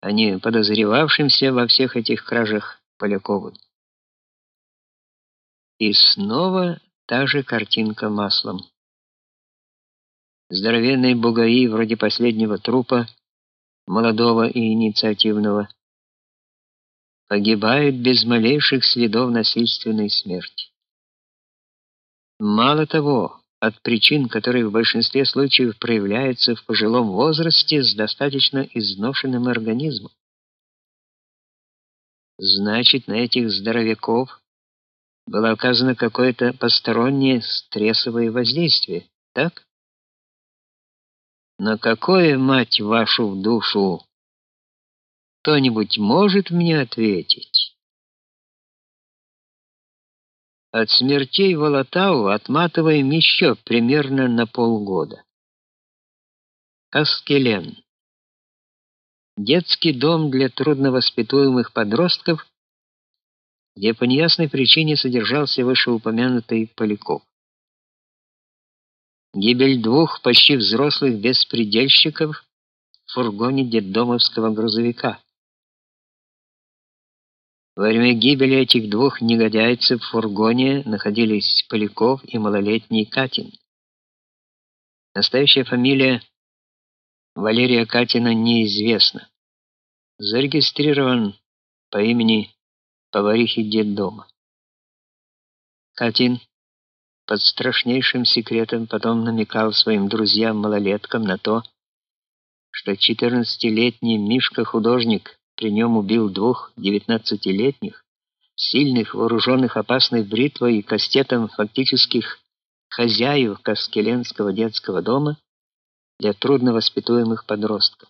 а не подозревавшимся во всех этих кражах Поляковым. И снова та же картинка маслом. Здоровенные бугаи вроде последнего трупа, молодого и инициативного, погибают без малейших следов насильственной смерти. Мало того, от причин, которые в большинстве случаев проявляются в пожилом возрасте с достаточно изношенным организмом. Значит, на этих здоровяков было оказано какое-то постороннее стрессовое воздействие, так? Но какое, мать вашу, в душу? Кто-нибудь может мне ответить? От смертей Волотау отматываем еще примерно на полгода. Каскелен. Детский дом для трудновоспитуемых подростков, где по неясной причине содержался вышеупомянутый Поляков. Гибель двух почти взрослых беспредельщиков в фургоне детдомовского грузовика. Во время гибели этих двух негодяйцев в фургоне находились Поляков и малолетний Катин. Настоящая фамилия Валерия Катина неизвестна. Зарегистрирован по имени поварихи детдома. Катин под страшнейшим секретом потом намекал своим друзьям-малолеткам на то, что 14-летний Мишка-художник при нем убил двух девятнадцатилетних, сильных, вооруженных опасной бритвой и кастетом фактических хозяев Каскеленского детского дома для трудновоспитуемых подростков.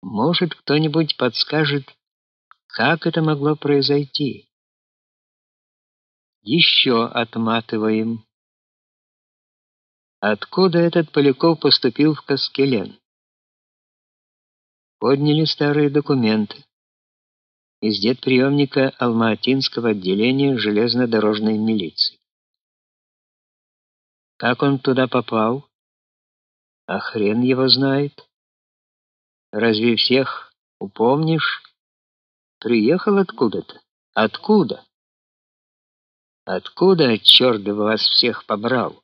Может, кто-нибудь подскажет, как это могло произойти? Еще отматываем. Откуда этот Поляков поступил в Каскелен? Подняли старые документы из детприемника Алма-Атинского отделения железнодорожной милиции. Как он туда попал? А хрен его знает. Разве всех упомнишь? Приехал откуда-то. Откуда? Откуда, черт бы вас всех побрал?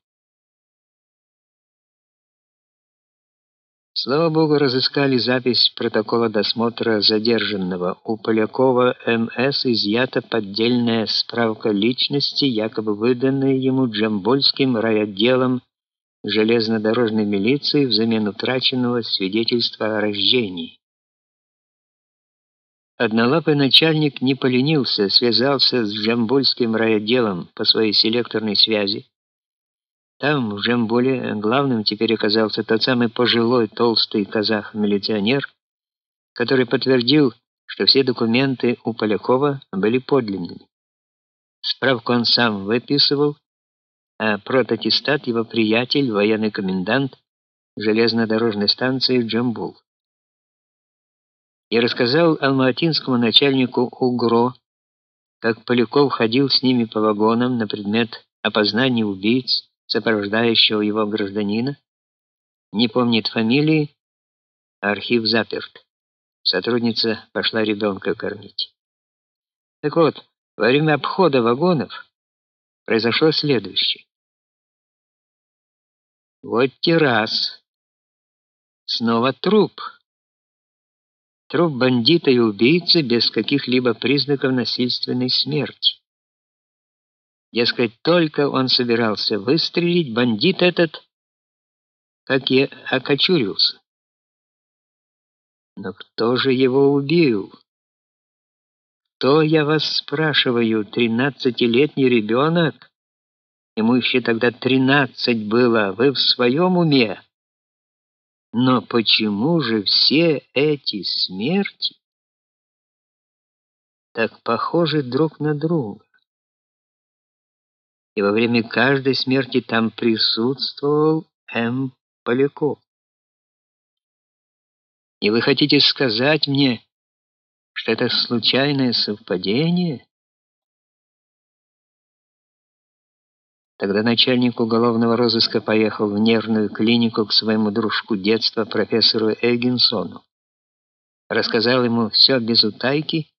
Слава богу, разыскали запись протокола досмотра задержанного. У Полякова МС изъята поддельная справка личности, якобы выданная ему Джамбольским райотделом железнодорожной милиции взамен утраченного свидетельства о рождении. Однолапый начальник не поленился, связался с Джамбольским райотделом по своей селекторной связи там, в Жембуле, главным теперь оказался тот самый пожилой толстый казах-милиционер, который подтвердил, что все документы у Полякова были подлинными. Справку он сам выписывал, а протатистат его приятель, военный комендант железнодорожной станции Джамбул. Я рассказал алматинскому начальнику УГРО, как Поляков ходил с ними по вагонам на предмет опознания убийц, сопровождающего его гражданина, не помнит фамилии, архив заперт. Сотрудница пошла ребенка кормить. Так вот, во время обхода вагонов произошло следующее. Вот террас. Снова труп. Труп бандита и убийцы без каких-либо признаков насильственной смерти. Дескать, только он собирался выстрелить, бандит этот, как и окочурился. Но кто же его убил? Кто, я вас спрашиваю, тринадцатилетний ребенок? Ему еще тогда тринадцать было, вы в своем уме? Но почему же все эти смерти так похожи друг на друга? И во время каждой смерти там присутствовал М. Поляков. И вы хотите сказать мне, что это случайное совпадение? Тогда начальник уголовного розыска поехал в нервную клинику к своему дружку детства профессору Эггинсону. рассказал ему все без утайки